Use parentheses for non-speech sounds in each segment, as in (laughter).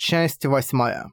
Часть восьмая.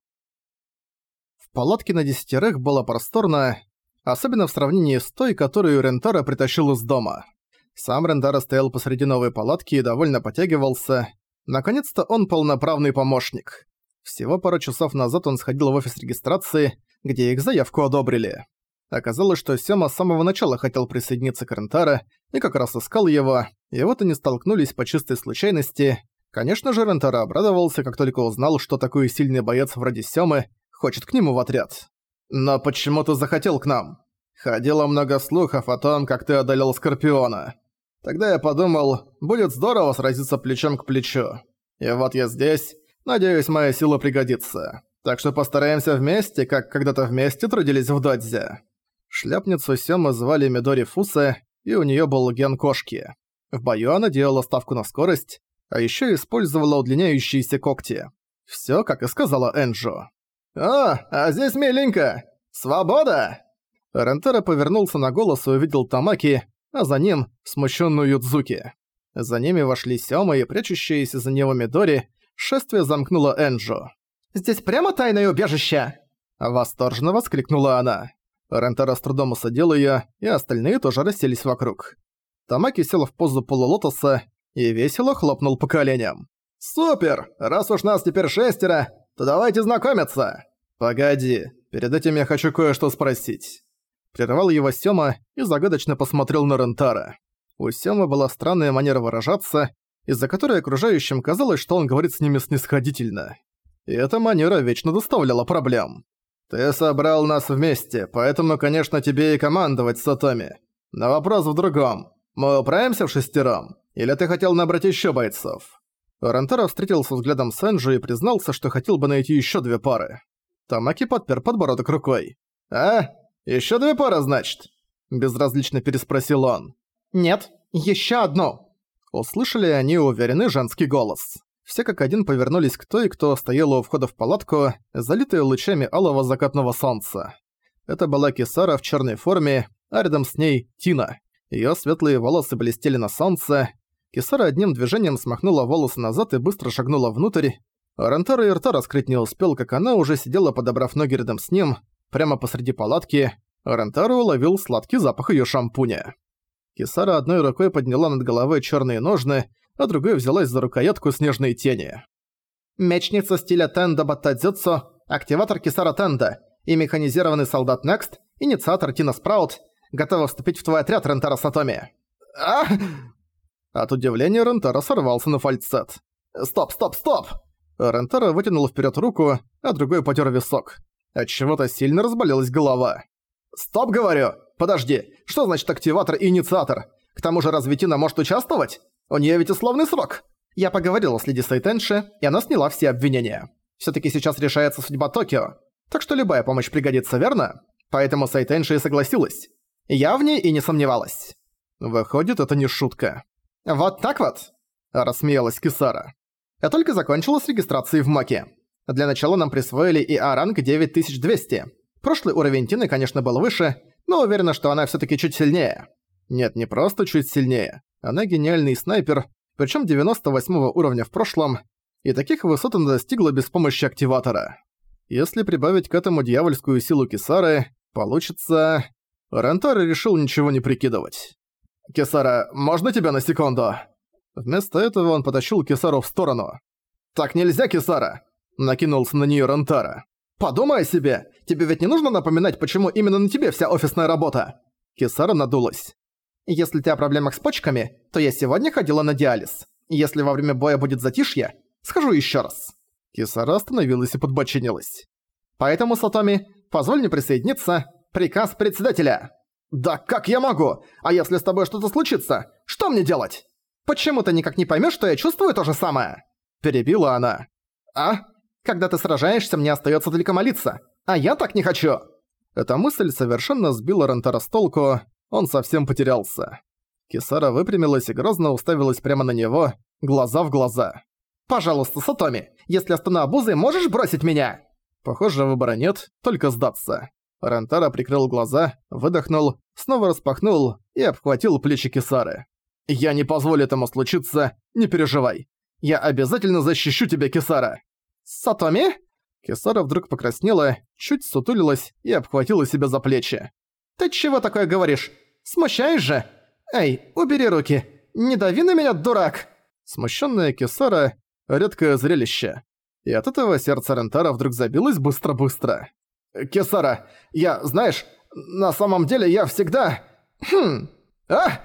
В палатке на десятерых было просторно, особенно в сравнении с той, которую Рентара притащил из дома. Сам Рентара стоял посреди новой палатки и довольно потягивался. Наконец-то он полноправный помощник. Всего пару часов назад он сходил в офис регистрации, где их заявку одобрили. Оказалось, что Сёма с самого начала хотел присоединиться к Рентара и как раз искал его, и вот они столкнулись по чистой случайности, Конечно же, Рентара обрадовался, как только узнал, что такой сильный боец вроде Сёмы хочет к нему в отряд. «Но почему ты захотел к нам? Ходило много слухов о том, как ты одолел Скорпиона. Тогда я подумал, будет здорово сразиться плечом к плечу. И вот я здесь, надеюсь, моя сила пригодится. Так что постараемся вместе, как когда-то вместе трудились в Додзе». Шляпницу Сёмы звали Мидори Фусе, и у неё был ген кошки. В бою она делала ставку на скорость, а еще использовала удлиняющиеся когти. Все, как и сказала Энджо. «О, а здесь миленько! Свобода!» Рентера повернулся на голос и увидел Тамаки, а за ним смущенную Юдзуки. За ними вошли Сёма и прячущиеся за него Мидори, шествие замкнуло Энджо. «Здесь прямо тайное убежище!» Восторженно воскликнула она. Рентера с трудом усадил её, и остальные тоже расселись вокруг. Тамаки сел в позу полулотоса, и весело хлопнул по коленям. «Супер! Раз уж нас теперь шестеро, то давайте знакомиться!» «Погоди, перед этим я хочу кое-что спросить». Прервал его Сёма и загадочно посмотрел на Рентара. У Сёмы была странная манера выражаться, из-за которой окружающим казалось, что он говорит с ними снисходительно. И эта манера вечно доставляла проблем. «Ты собрал нас вместе, поэтому, конечно, тебе и командовать, Сатоми. Но вопрос в другом. Мы управимся в шестером? Или ты хотел набрать еще бойцов?» Рантара встретился взглядом с Энджи и признался, что хотел бы найти еще две пары. Тамаки подпер подбородок рукой. «А? Еще две пары, значит?» Безразлично переспросил он. «Нет, еще одну!» Услышали они уверенный женский голос. Все как один повернулись к той, кто стояла у входа в палатку, залитая лучами алого закатного солнца. Это была Кисара в черной форме, а рядом с ней Тина. Ее светлые волосы блестели на солнце, Кисара одним движением смахнула волосы назад и быстро шагнула внутрь. Рентара и рта раскрыть не успел, как она уже сидела, подобрав ноги рядом с ним, прямо посреди палатки. Рентару уловил сладкий запах её шампуня. Кисара одной рукой подняла над головой чёрные ножны, а другой взялась за рукоятку снежной тени. «Мечница стиля Тенда Баттадзюцу, активатор Кисара Тенда и механизированный солдат Некст, инициатор Тина Спраут, готова вступить в твой отряд, Рентара Сатоми». «Ах!» От удивления Рентара сорвался на фальцет. «Стоп, стоп, стоп!» Рентара вытянул вперед руку, а другой потер висок. От чего-то сильно разболелась голова. «Стоп, говорю! Подожди, что значит активатор и инициатор? К тому же разве Тина может участвовать? У нее ведь условный срок!» Я поговорила с Леди Сайтенши, и она сняла все обвинения. все таки сейчас решается судьба Токио, так что любая помощь пригодится, верно? Поэтому Сайтенши и согласилась. Я в ней и не сомневалась. Выходит, это не шутка. «Вот так вот?» – рассмеялась Кисара. «Я только закончила с регистрацией в Маке. Для начала нам присвоили и А-ранг 9200. Прошлый уровень Тины, конечно, был выше, но уверена, что она всё таки чуть сильнее». Нет, не просто чуть сильнее. Она гениальный снайпер, причём 98 уровня в прошлом, и таких высот она достигла без помощи активатора. Если прибавить к этому дьявольскую силу Кисары, получится... Рентари решил ничего не прикидывать. «Кесара, можно тебя на секунду?» Вместо этого он потащил Кесару в сторону. «Так нельзя, Кесара!» Накинулся на неё Рентара. «Подумай о себе! Тебе ведь не нужно напоминать, почему именно на тебе вся офисная работа!» Кесара надулась. «Если ты о проблемах с почками, то я сегодня ходила на диализ. Если во время боя будет затишье, схожу ещё раз». Кесара остановилась и подбочинилась. «Поэтому, Сатоми, позволь мне присоединиться. Приказ председателя!» «Да как я могу? А если с тобой что-то случится, что мне делать? Почему ты никак не поймешь, что я чувствую то же самое?» Перебила она. «А? Когда ты сражаешься, мне остается только молиться. А я так не хочу!» Эта мысль совершенно сбила Рентара с толку, он совсем потерялся. Кисара выпрямилась и грозно уставилась прямо на него, глаза в глаза. «Пожалуйста, Сатоми, если остану обузой, можешь бросить меня?» Похоже, выбора нет, только сдаться. Рентара прикрыл глаза, выдохнул, снова распахнул и обхватил плечи Кисары. «Я не позволю этому случиться, не переживай. Я обязательно защищу тебя, Кисара!» «Сатоми?» Кисара вдруг покраснела, чуть сутулилась и обхватила себя за плечи. «Ты чего такое говоришь? Смущаешь же? Эй, убери руки! Не дави на меня, дурак!» Смущенная Кисара — редкое зрелище. И от этого сердце Рентара вдруг забилось быстро-быстро. «Кисара, я, знаешь, на самом деле я всегда... Хм... А!»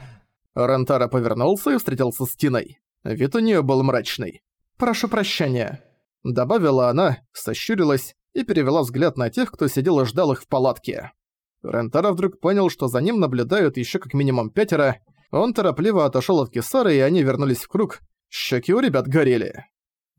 Рентара повернулся и встретился с Тиной. Вид у неё был мрачный. «Прошу прощения», — добавила она, сощурилась и перевела взгляд на тех, кто сидел и ждал их в палатке. Рентара вдруг понял, что за ним наблюдают ещё как минимум пятеро. Он торопливо отошёл от Кисары, и они вернулись в круг. Щеки у ребят горели.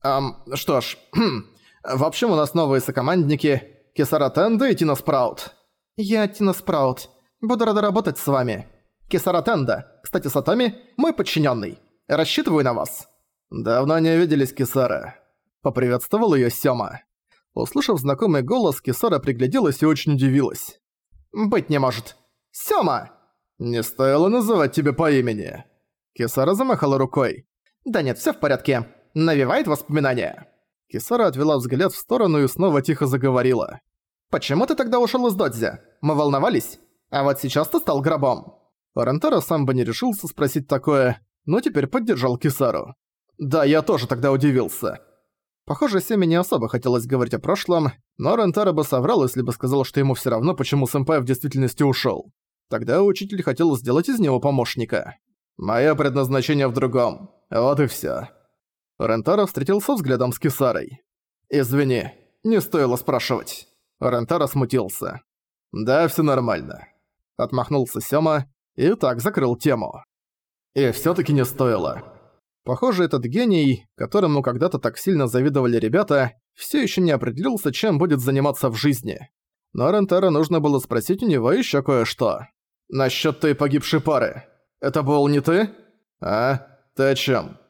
«Ам, что ж, (clears throat) в общем, у нас новые сокомандники. Кисара Тенда и Тина Спраут». «Я Тина Спраут. Буду рада работать с вами. Кисара Тенда. Кстати, Сатоми – мой подчиненный. Рассчитываю на вас». «Давно не виделись, Кисара». Поприветствовал её Сёма. Услышав знакомый голос, Кисара пригляделась и очень удивилась. «Быть не может. Сёма!» «Не стоило называть тебя по имени». Кисара замахала рукой. «Да нет, всё в порядке навевает воспоминания». Кисара отвела взгляд в сторону и снова тихо заговорила. «Почему ты тогда ушёл из Додзи? Мы волновались? А вот сейчас ты стал гробом». Рентаро сам бы не решился спросить такое, но теперь поддержал Кисару. «Да, я тоже тогда удивился». Похоже, Семи не особо хотелось говорить о прошлом, но Рентаро бы соврал, если бы сказал, что ему всё равно, почему сэмпай в действительности ушёл. Тогда учитель хотел сделать из него помощника. «Моё предназначение в другом. Вот и всё». Рентаро встретился взглядом с Кисарой. «Извини, не стоило спрашивать». Рентаро смутился. «Да, всё нормально». Отмахнулся Сёма и так закрыл тему. И всё-таки не стоило. Похоже, этот гений, которому когда-то так сильно завидовали ребята, всё ещё не определился, чем будет заниматься в жизни. Но Рентаро нужно было спросить у него ещё кое-что. «Насчёт той погибшей пары. Это был не ты? А? Ты о чём?»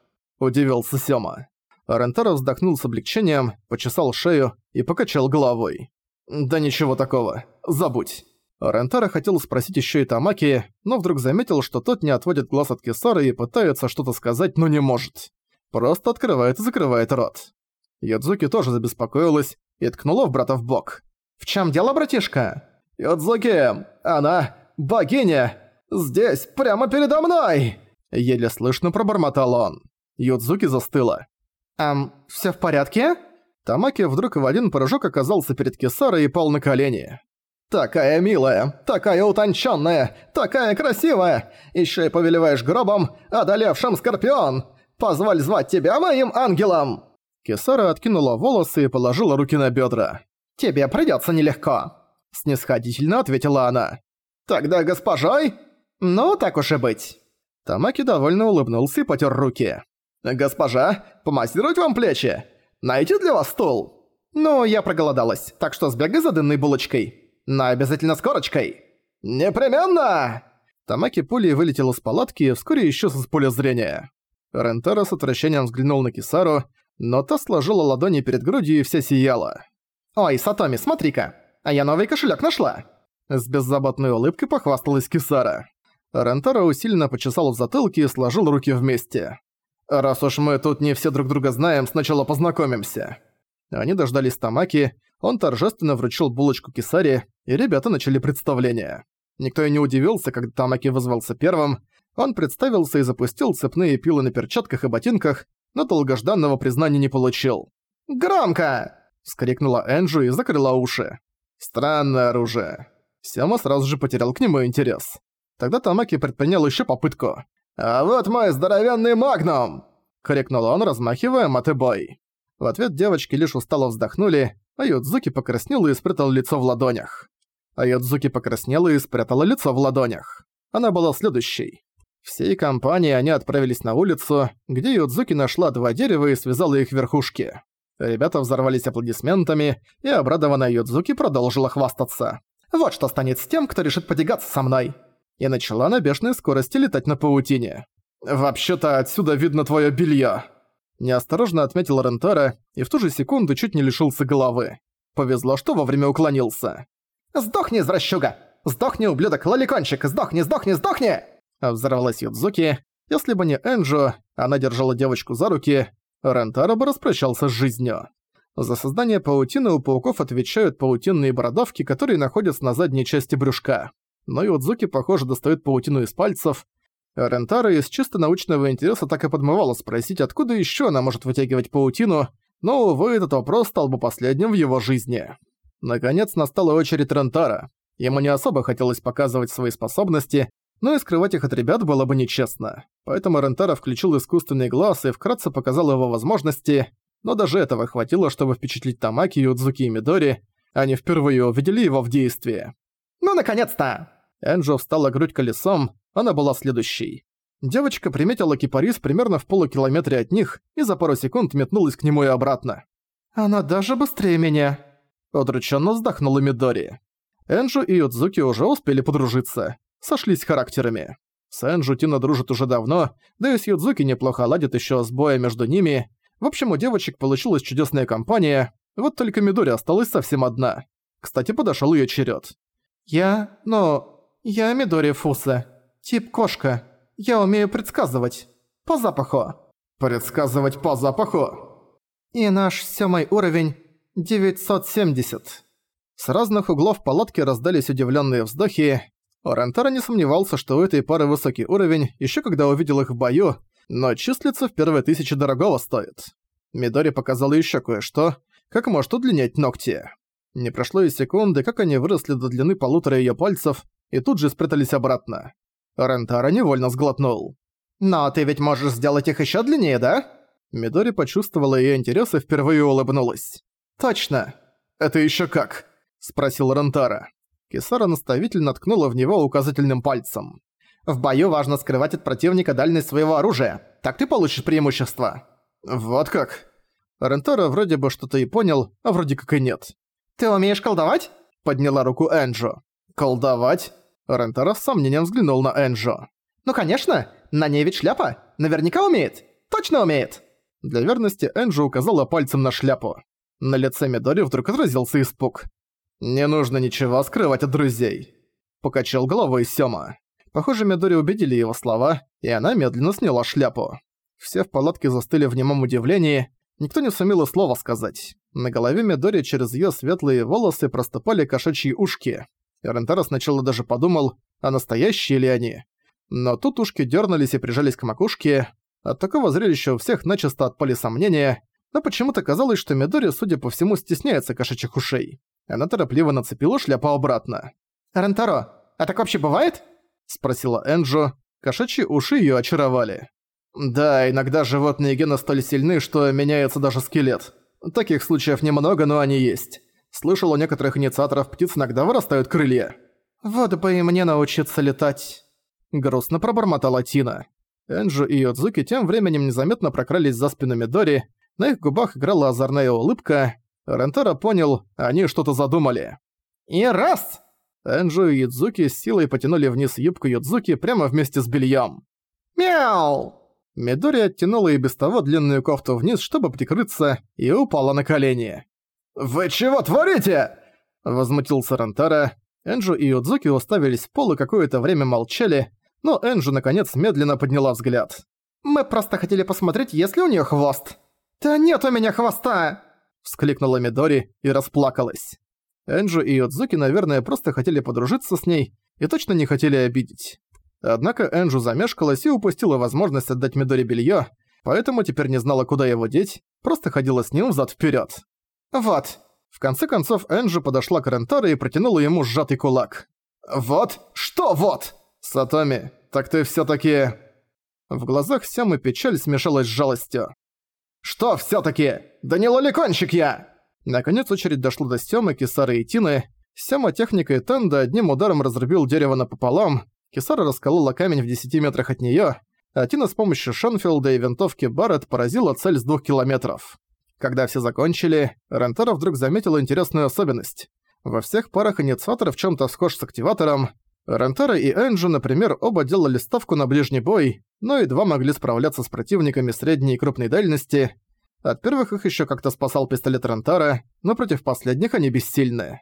Удивился Сёма. Рентаро вздохнул с облегчением, почесал шею и покачал головой. «Да ничего такого. Забудь». Рентаро хотел спросить ещё и Тамаки, но вдруг заметил, что тот не отводит глаз от Кисары и пытается что-то сказать, но не может. Просто открывает и закрывает рот. Ядзуки тоже забеспокоилась и ткнула в брата в бок. «В чём дело, братишка?» «Ядзуки! Она... богиня! Здесь, прямо передо мной!» Еле слышно пробормотал он. Юдзуки застыла. «Эм, всё в порядке?» Тамаки вдруг в один прыжок оказался перед Кисарой и пал на колени. «Такая милая, такая утонченная, такая красивая! Ещё и повелеваешь гробом, одолевшим Скорпион! Позволь звать тебя моим ангелом!» Кисара откинула волосы и положила руки на бедра. «Тебе придётся нелегко», — снисходительно ответила она. «Тогда госпожой? Ну, так уж и быть». Тамаки довольно улыбнулся и потёр руки. «Госпожа, помассировать вам плечи? Найти для вас стул?» «Ну, я проголодалась, так что сбегай за дынной булочкой. Но обязательно с корочкой». «Непременно!» Тамаки пулей вылетел из палатки и вскоре исчез из поля зрения. Рентаро с отвращением взглянул на Кисару, но та сложила ладони перед грудью и вся сияла. «Ой, Сатоми, смотри-ка! А я новый кошелек нашла!» С беззаботной улыбкой похвасталась Кисара. Рентаро усиленно почесал в затылке и сложил руки вместе. «Раз уж мы тут не все друг друга знаем, сначала познакомимся». Они дождались Тамаки, он торжественно вручил булочку Кисари, и ребята начали представление. Никто и не удивился, когда Тамаки вызвался первым. Он представился и запустил цепные пилы на перчатках и ботинках, но долгожданного признания не получил. «Громко!» — вскрикнула Энджу и закрыла уши. «Странное оружие». Сема сразу же потерял к нему интерес. Тогда Тамаки предпринял еще попытку. «А вот мой здоровенный магнум!» — крикнул он, размахивая матэбой. В ответ девочки лишь устало вздохнули, а Йодзуки покраснела и спрятала лицо в ладонях. А Йодзуки покраснела и спрятала лицо в ладонях. Она была следующей. Всей компанией они отправились на улицу, где Йодзуки нашла два дерева и связала их верхушки. Ребята взорвались аплодисментами, и обрадованная Йодзуки продолжила хвастаться. «Вот что станет с тем, кто решит потягаться со мной и начала на бешеной скорости летать на паутине. «Вообще-то отсюда видно твоё белье!» Неосторожно отметил Рентара и в ту же секунду чуть не лишился головы. Повезло, что вовремя уклонился. «Сдохни, извращуга! Сдохни, ублюдок, лоликончик! Сдохни, сдохни, сдохни!» Взорвалась Юдзуки. Если бы не Энджо, она держала девочку за руки, Рентара бы распрощался с жизнью. За создание паутины у пауков отвечают паутинные бородавки, которые находятся на задней части брюшка. Но и Удзуки, похоже, достает паутину из пальцев. Рентара из чисто научного интереса так и подмывала спросить, откуда еще она может вытягивать паутину, но, увы, этот вопрос стал бы последним в его жизни. Наконец настала очередь Рентара. Ему не особо хотелось показывать свои способности, но и скрывать их от ребят было бы нечестно. Поэтому Рентара включил искусственный глаз и вкратце показал его возможности, но даже этого хватило, чтобы впечатлить Тамаки, Юдзуки и Мидори. Они впервые увидели его в действии. «Ну, наконец-то!» Энджо встала грудь колесом, она была следующей. Девочка приметила кипарис примерно в полукилометре от них и за пару секунд метнулась к нему и обратно. «Она даже быстрее меня!» Удрученно вздохнула Мидори. Энджу и Юдзуки уже успели подружиться. Сошлись характерами. С Энджу Тина дружит уже давно, да и с Юдзуки неплохо ладит еще с боя между ними, в общем, у девочек получилась чудесная компания, вот только Мидори осталась совсем одна. Кстати, подошёл её черёд. «Я... ну... я Мидори Фуса. Тип кошка. Я умею предсказывать. По запаху». «Предсказывать по запаху?» «И наш сёмый уровень 970». С разных углов палатки раздались удивлённые вздохи. Орентара не сомневался, что у этой пары высокий уровень, ещё когда увидел их в бою, но числиться в первой тысяче дорогого стоит. Мидори показала еще кое-что, как может удлинять ногти. Не прошло и секунды, как они выросли до длины полутора ее пальцев и тут же спрятались обратно. Рентара невольно сглотнул. «Но ты ведь можешь сделать их еще длиннее, да?» Мидори почувствовала ее интерес и впервые улыбнулась. «Точно!» «Это еще как?» – спросил Рентара. Кисара наставительно ткнула в него указательным пальцем. В бою важно скрывать от противника дальность своего оружия. Так ты получишь преимущество». «Вот как?» Рентара вроде бы что-то и понял, а вроде как и нет. «Ты умеешь колдовать?» Подняла руку Энджо. «Колдовать?» Рентара с сомнением взглянул на Энджо. «Ну конечно! На ней ведь шляпа! Наверняка умеет! Точно умеет!» Для верности Энджо указала пальцем на шляпу. На лице Мидори вдруг отразился испуг. «Не нужно ничего скрывать от друзей», — покачал головой Сёма. Похоже, Мидори убедили его слова, и она медленно сняла шляпу. Все в палатке застыли в немом удивлении, никто не сумел и слова сказать. На голове Мидори через её светлые волосы проступали кошачьи ушки. Рентара сначала даже подумал, а настоящие ли они. Но тут ушки дёрнулись и прижались к макушке. От такого зрелища у всех начисто отпали сомнения, но почему-то казалось, что Мидори, судя по всему, стесняется кошачьих ушей. Она торопливо нацепила шляпу обратно. «Рентаро, а так вообще бывает?» — спросила Энджо. Кошачьи уши её очаровали. «Да, иногда животные гены столь сильны, что меняется даже скелет. Таких случаев немного, но они есть. Слышал, у некоторых инициаторов птиц иногда вырастают крылья». «Вот бы и мне научиться летать», — грустно пробормотала Тина. Энджу и Йодзуки тем временем незаметно прокрались за спинами Дори, на их губах играла озорная улыбка. Рентера понял, они что-то задумали. «И раз!» Энджу и Юдзуки с силой потянули вниз юбку Юдзуки прямо вместе с бельем. «Мяу!» Мидори оттянула и без того длинную кофту вниз, чтобы прикрыться, и упала на колени. «Вы чего творите?» Возмутился Рантара. Энджу и Юдзуки уставились в пол и какое-то время молчали, но Энджу наконец медленно подняла взгляд. «Мы просто хотели посмотреть, есть ли у нее хвост». «Да нет у меня хвоста!» Вскликнула Мидори и расплакалась. Энджу и Йодзуки, наверное, просто хотели подружиться с ней и точно не хотели обидеть. Однако Энджу замешкалась и упустила возможность отдать Мидори белье, поэтому теперь не знала, куда его деть, просто ходила с ним взад вперед. «Вот». В конце концов Энджу подошла к Рентаро и протянула ему сжатый кулак. «Вот? Что вот?» «Сатоми, так ты все таки В глазах Сямы печаль смешалась с жалостью. «Что все таки Да не лоликончик я!» Наконец очередь дошла до Сёмы, Кисары и Тины. Сёма техникой Тенда одним ударом разрубил дерево напополам, Кисара расколола камень в 10 метрах от неё, а Тина с помощью Шонфилда и винтовки Барретт поразила цель с двух километров. Когда все закончили, Рентара вдруг заметила интересную особенность. Во всех парах инициатор в чём-то схож с активатором. Рентара и Энджи, например, оба делали ставку на ближний бой, но едва могли справляться с противниками средней и крупной дальности, от первых их еще как-то спасал пистолет Рентара, но против последних они бессильны.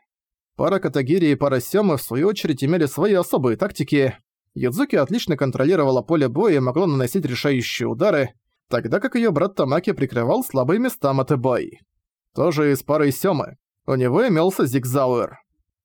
Пара Катагири и пара Сёмы в свою очередь имели свои особые тактики. Ядзуки отлично контролировала поле боя и могла наносить решающие удары, тогда как её брат Тамаки прикрывал слабые места Матебой. Тоже из пары Сёмы. У него имелся Зигзауэр.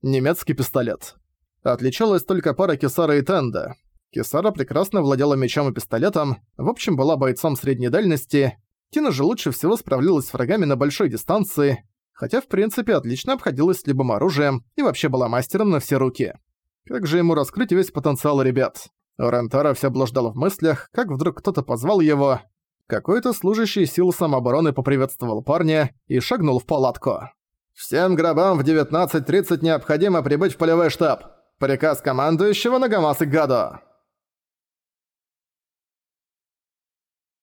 Немецкий пистолет. Отличалась только пара Кисара и Тенда. Кисара прекрасно владела мечом и пистолетом, в общем, была бойцом средней дальности. Тина же лучше всего справлялась с врагами на большой дистанции, хотя в принципе отлично обходилась с любым оружием и вообще была мастером на все руки. Как же ему раскрыть весь потенциал ребят? Рентара всё блуждало в мыслях, как вдруг кто-то позвал его. Какой-то служащий сил самообороны поприветствовал парня и шагнул в палатку. «Всем гробам в 19.30 необходимо прибыть в полевой штаб. Приказ командующего Нагамасы Гадо».